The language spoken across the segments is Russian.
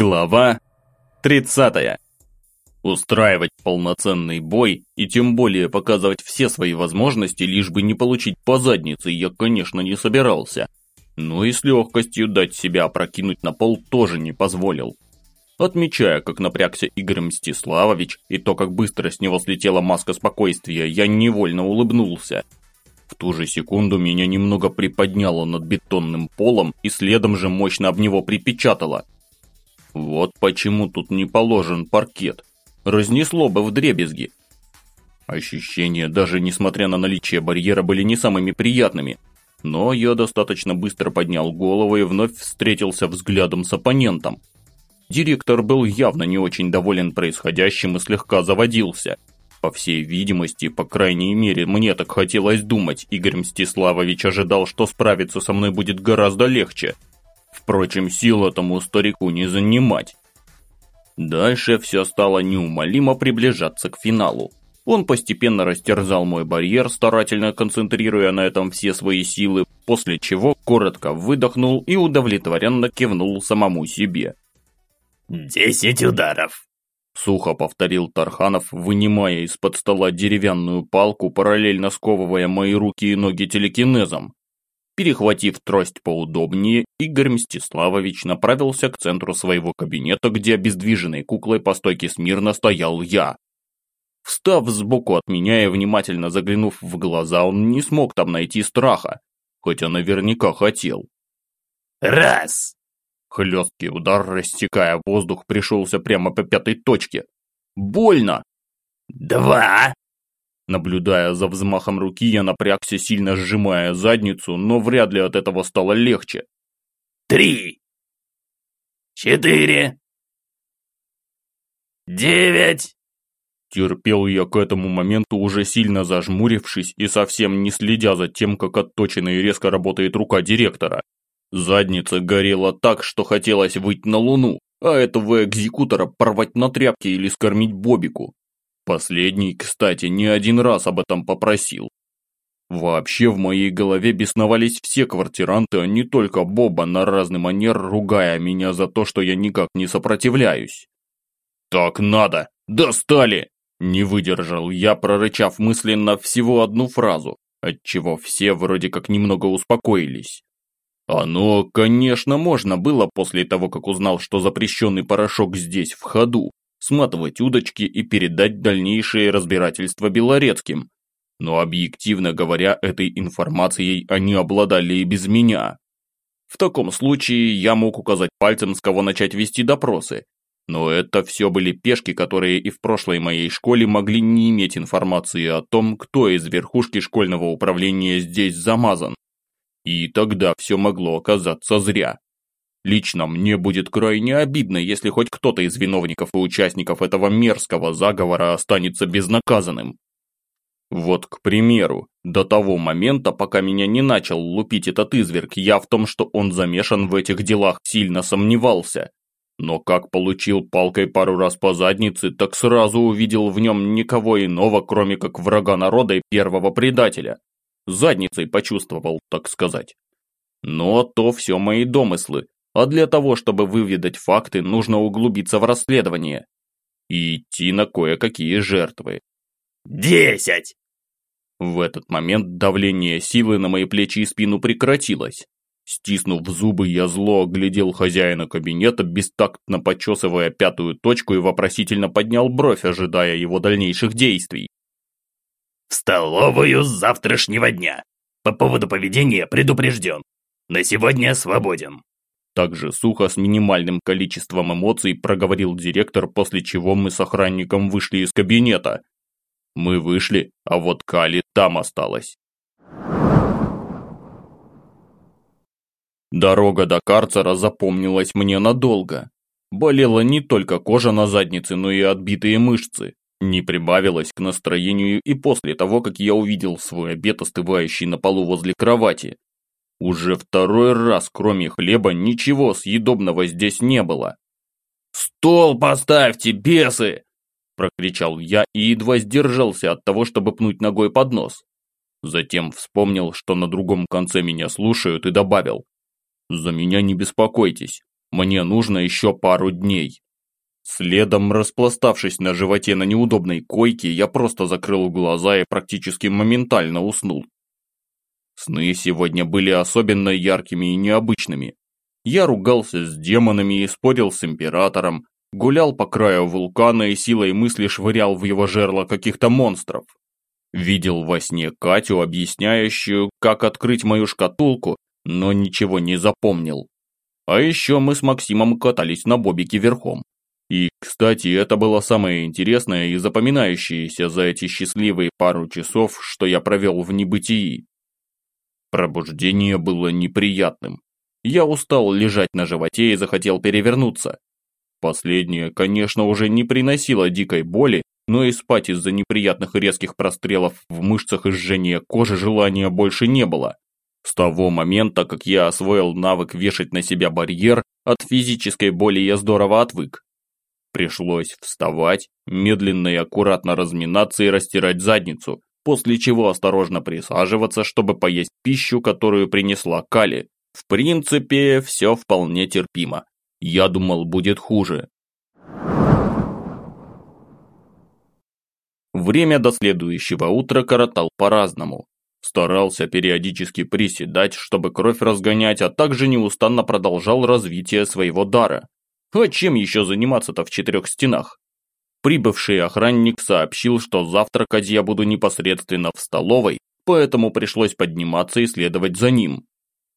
Глава 30. Устраивать полноценный бой и тем более показывать все свои возможности, лишь бы не получить по заднице, я, конечно, не собирался. Но и с легкостью дать себя опрокинуть на пол тоже не позволил. Отмечая, как напрягся Игорь Мстиславович и то, как быстро с него слетела маска спокойствия, я невольно улыбнулся. В ту же секунду меня немного приподняло над бетонным полом и следом же мощно об него припечатало – вот почему тут не положен паркет. Разнесло бы в дребезги. Ощущения, даже несмотря на наличие барьера, были не самыми приятными. Но я достаточно быстро поднял голову и вновь встретился взглядом с оппонентом. Директор был явно не очень доволен происходящим и слегка заводился. По всей видимости, по крайней мере, мне так хотелось думать, Игорь Мстиславович ожидал, что справиться со мной будет гораздо легче – Впрочем, сил этому старику не занимать. Дальше все стало неумолимо приближаться к финалу. Он постепенно растерзал мой барьер, старательно концентрируя на этом все свои силы, после чего коротко выдохнул и удовлетворенно кивнул самому себе. «Десять ударов!» Сухо повторил Тарханов, вынимая из-под стола деревянную палку, параллельно сковывая мои руки и ноги телекинезом. Перехватив трость поудобнее, Игорь Мстиславович направился к центру своего кабинета, где обездвиженной куклой по стойке смирно стоял я. Встав сбоку от меня и внимательно заглянув в глаза, он не смог там найти страха, хотя наверняка хотел. «Раз!» Хлесткий удар, рассекая воздух, пришелся прямо по пятой точке. «Больно!» «Два!» Наблюдая за взмахом руки, я напрягся, сильно сжимая задницу, но вряд ли от этого стало легче. «Три! Четыре! Девять!» Терпел я к этому моменту, уже сильно зажмурившись и совсем не следя за тем, как отточена и резко работает рука директора. Задница горела так, что хотелось выйти на луну, а этого экзекутора порвать на тряпки или скормить Бобику. Последний, кстати, не один раз об этом попросил. Вообще в моей голове бесновались все квартиранты, а не только Боба на разный манер, ругая меня за то, что я никак не сопротивляюсь. «Так надо! Достали!» Не выдержал я, прорычав мысленно всего одну фразу, отчего все вроде как немного успокоились. Оно, конечно, можно было после того, как узнал, что запрещенный порошок здесь в ходу, сматывать удочки и передать дальнейшее разбирательство Белорецким. Но объективно говоря, этой информацией они обладали и без меня. В таком случае я мог указать пальцем, с кого начать вести допросы. Но это все были пешки, которые и в прошлой моей школе могли не иметь информации о том, кто из верхушки школьного управления здесь замазан. И тогда все могло оказаться зря. Лично мне будет крайне обидно, если хоть кто-то из виновников и участников этого мерзкого заговора останется безнаказанным. Вот, к примеру, до того момента, пока меня не начал лупить этот изверг, я в том, что он замешан в этих делах, сильно сомневался. Но как получил палкой пару раз по заднице, так сразу увидел в нем никого иного, кроме как врага народа и первого предателя. Задницей почувствовал, так сказать. Но то все мои домыслы, а для того, чтобы выведать факты, нужно углубиться в расследование и идти на кое-какие жертвы. «Десять!» В этот момент давление силы на мои плечи и спину прекратилось. Стиснув зубы, я зло оглядел хозяина кабинета, бестактно почесывая пятую точку и вопросительно поднял бровь, ожидая его дальнейших действий. «В столовую с завтрашнего дня. По поводу поведения предупрежден. На сегодня свободен». Также сухо, с минимальным количеством эмоций, проговорил директор, после чего мы с охранником вышли из кабинета. Мы вышли, а вот Кали там осталась. Дорога до карцера запомнилась мне надолго. Болела не только кожа на заднице, но и отбитые мышцы. Не прибавилось к настроению и после того, как я увидел свой обед, остывающий на полу возле кровати. Уже второй раз, кроме хлеба, ничего съедобного здесь не было. «Стол поставьте, бесы!» – прокричал я и едва сдержался от того, чтобы пнуть ногой под нос. Затем вспомнил, что на другом конце меня слушают и добавил. «За меня не беспокойтесь. Мне нужно еще пару дней. Следом, распластавшись на животе на неудобной койке, я просто закрыл глаза и практически моментально уснул. Сны сегодня были особенно яркими и необычными. Я ругался с демонами и спорил с императором, гулял по краю вулкана и силой мысли швырял в его жерло каких-то монстров. Видел во сне Катю, объясняющую, как открыть мою шкатулку, но ничего не запомнил. А еще мы с Максимом катались на бобике верхом. И, кстати, это было самое интересное и запоминающееся за эти счастливые пару часов, что я провел в небытии. Пробуждение было неприятным. Я устал лежать на животе и захотел перевернуться. Последнее, конечно, уже не приносило дикой боли, но и спать из-за неприятных резких прострелов в мышцах и жжения кожи желания больше не было. С того момента, как я освоил навык вешать на себя барьер, от физической боли я здорово отвык. Пришлось вставать, медленно и аккуратно разминаться и растирать задницу, после чего осторожно присаживаться, чтобы поесть пищу, которую принесла Кали. В принципе, все вполне терпимо. Я думал, будет хуже. Время до следующего утра коротал по-разному. Старался периодически приседать, чтобы кровь разгонять, а также неустанно продолжал развитие своего дара. А чем еще заниматься-то в четырех стенах? Прибывший охранник сообщил, что завтракать я буду непосредственно в столовой, поэтому пришлось подниматься и следовать за ним.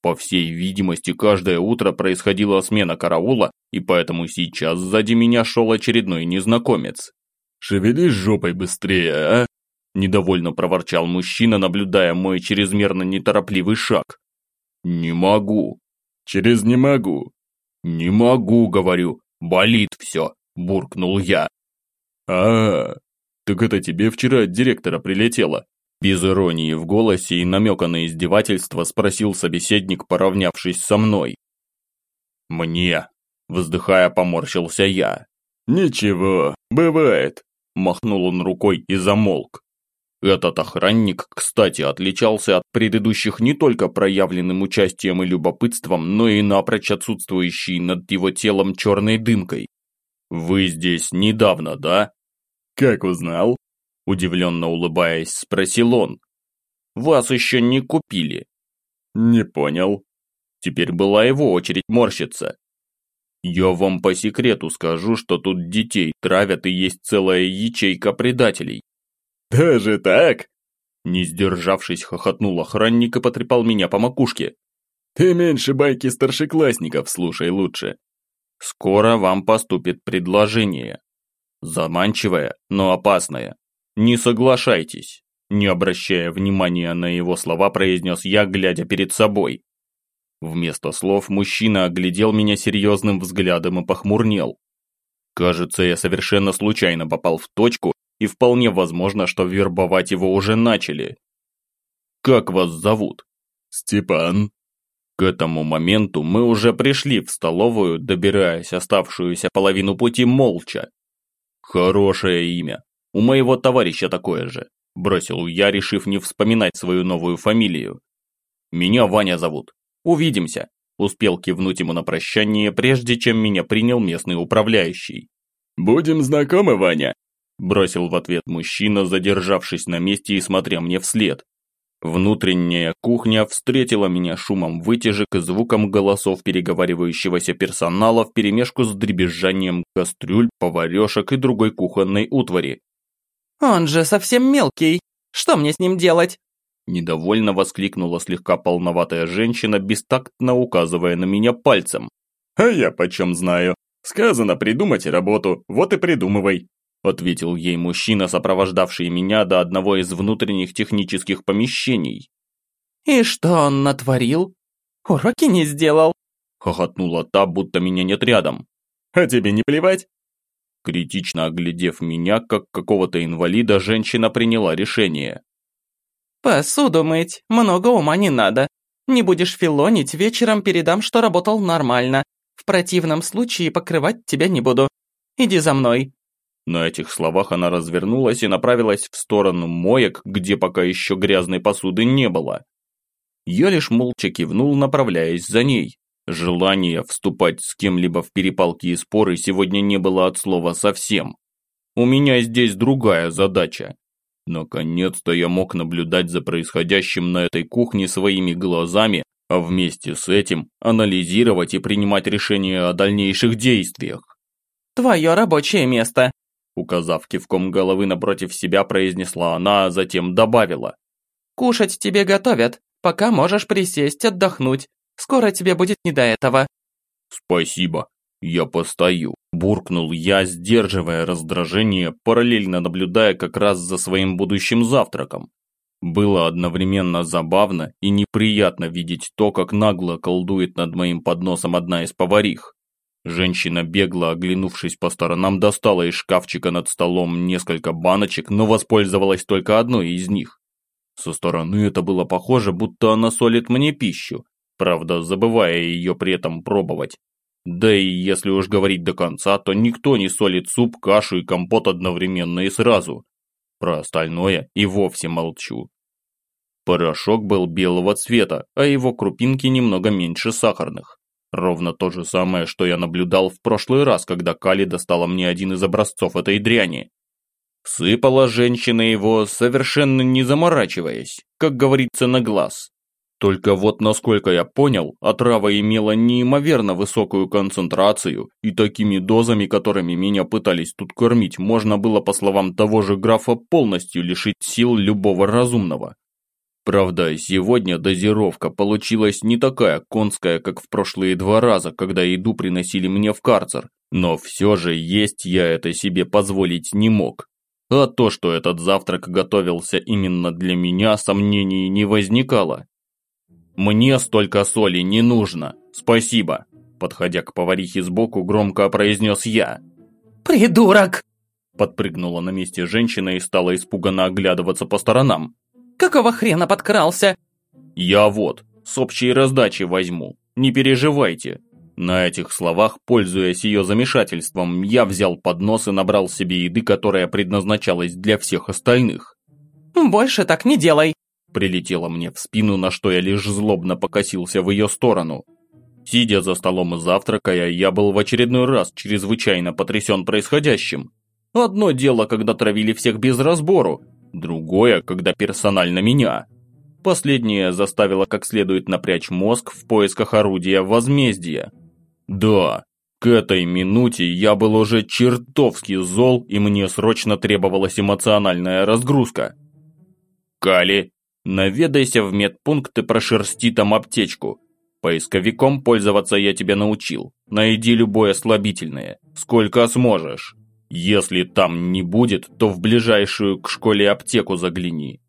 По всей видимости, каждое утро происходила смена караула, и поэтому сейчас сзади меня шел очередной незнакомец. «Шевелись жопой быстрее, а!» Недовольно проворчал мужчина, наблюдая мой чрезмерно неторопливый шаг. «Не могу. Через не могу. Не могу, говорю. Болит все», буркнул я. А, так это тебе вчера от директора прилетело?» Без иронии в голосе и намека на издевательство спросил собеседник, поравнявшись со мной. «Мне», – вздыхая, поморщился я. «Ничего, бывает», – махнул он рукой и замолк. Этот охранник, кстати, отличался от предыдущих не только проявленным участием и любопытством, но и напрочь отсутствующей над его телом черной дымкой. «Вы здесь недавно, да?» «Как узнал?» Удивленно улыбаясь, спросил он. «Вас еще не купили». «Не понял». Теперь была его очередь морщиться. «Я вам по секрету скажу, что тут детей травят и есть целая ячейка предателей». «Даже так?» Не сдержавшись, хохотнул охранник и потрепал меня по макушке. «Ты меньше байки старшеклассников слушай лучше. Скоро вам поступит предложение. Заманчивое, но опасное. «Не соглашайтесь», – не обращая внимания на его слова, произнес я, глядя перед собой. Вместо слов мужчина оглядел меня серьезным взглядом и похмурнел. Кажется, я совершенно случайно попал в точку, и вполне возможно, что вербовать его уже начали. «Как вас зовут?» «Степан». К этому моменту мы уже пришли в столовую, добираясь оставшуюся половину пути молча. Хорошее имя. У моего товарища такое же», – бросил я, решив не вспоминать свою новую фамилию. «Меня Ваня зовут. Увидимся», – успел кивнуть ему на прощание, прежде чем меня принял местный управляющий. «Будем знакомы, Ваня», – бросил в ответ мужчина, задержавшись на месте и смотря мне вслед. Внутренняя кухня встретила меня шумом вытяжек и звуком голосов переговаривающегося персонала вперемешку с дребезжанием кастрюль, поварешек и другой кухонной утвари. «Он же совсем мелкий. Что мне с ним делать?» Недовольно воскликнула слегка полноватая женщина, бестактно указывая на меня пальцем. «А я почем знаю? Сказано придумать работу, вот и придумывай», ответил ей мужчина, сопровождавший меня до одного из внутренних технических помещений. «И что он натворил? Уроки не сделал?» хохотнула та, будто меня нет рядом. «А тебе не плевать?» Критично оглядев меня, как какого-то инвалида, женщина приняла решение. «Посуду мыть, много ума не надо. Не будешь филонить, вечером передам, что работал нормально. В противном случае покрывать тебя не буду. Иди за мной». На этих словах она развернулась и направилась в сторону моек, где пока еще грязной посуды не было. Я лишь молча кивнул, направляясь за ней. Желания вступать с кем-либо в перепалки и споры сегодня не было от слова совсем. У меня здесь другая задача. Наконец-то я мог наблюдать за происходящим на этой кухне своими глазами, а вместе с этим анализировать и принимать решения о дальнейших действиях. «Твое рабочее место», указав кивком головы напротив себя, произнесла она, а затем добавила. «Кушать тебе готовят, пока можешь присесть, отдохнуть. Скоро тебе будет не до этого». «Спасибо, я постою», – буркнул я, сдерживая раздражение, параллельно наблюдая как раз за своим будущим завтраком. Было одновременно забавно и неприятно видеть то, как нагло колдует над моим подносом одна из поварих. Женщина, бегло оглянувшись по сторонам, достала из шкафчика над столом несколько баночек, но воспользовалась только одной из них. Со стороны это было похоже, будто она солит мне пищу, правда, забывая ее при этом пробовать. Да и если уж говорить до конца, то никто не солит суп, кашу и компот одновременно и сразу. Про остальное и вовсе молчу. Порошок был белого цвета, а его крупинки немного меньше сахарных. Ровно то же самое, что я наблюдал в прошлый раз, когда Кали достала мне один из образцов этой дряни. Сыпала женщина его, совершенно не заморачиваясь, как говорится, на глаз. Только вот, насколько я понял, отрава имела неимоверно высокую концентрацию, и такими дозами, которыми меня пытались тут кормить, можно было, по словам того же графа, полностью лишить сил любого разумного. Правда, сегодня дозировка получилась не такая конская, как в прошлые два раза, когда еду приносили мне в карцер, но все же есть я это себе позволить не мог. А то, что этот завтрак готовился именно для меня, сомнений не возникало. «Мне столько соли не нужно, спасибо», подходя к поварихе сбоку, громко произнес я. «Придурок!» Подпрыгнула на месте женщина и стала испуганно оглядываться по сторонам. «Какого хрена подкрался?» «Я вот, с общей раздачи возьму, не переживайте». На этих словах, пользуясь ее замешательством, я взял поднос и набрал себе еды, которая предназначалась для всех остальных. «Больше так не делай», Прилетело мне в спину, на что я лишь злобно покосился в ее сторону. Сидя за столом и завтракая, я был в очередной раз чрезвычайно потрясен происходящим. Одно дело, когда травили всех без разбору, другое, когда персонально меня. Последнее заставило как следует напрячь мозг в поисках орудия возмездия. Да, к этой минуте я был уже чертовски зол, и мне срочно требовалась эмоциональная разгрузка. Кали, Наведайся в медпункт и прошерсти там аптечку. Поисковиком пользоваться я тебя научил. Найди любое слабительное, сколько сможешь. Если там не будет, то в ближайшую к школе аптеку загляни.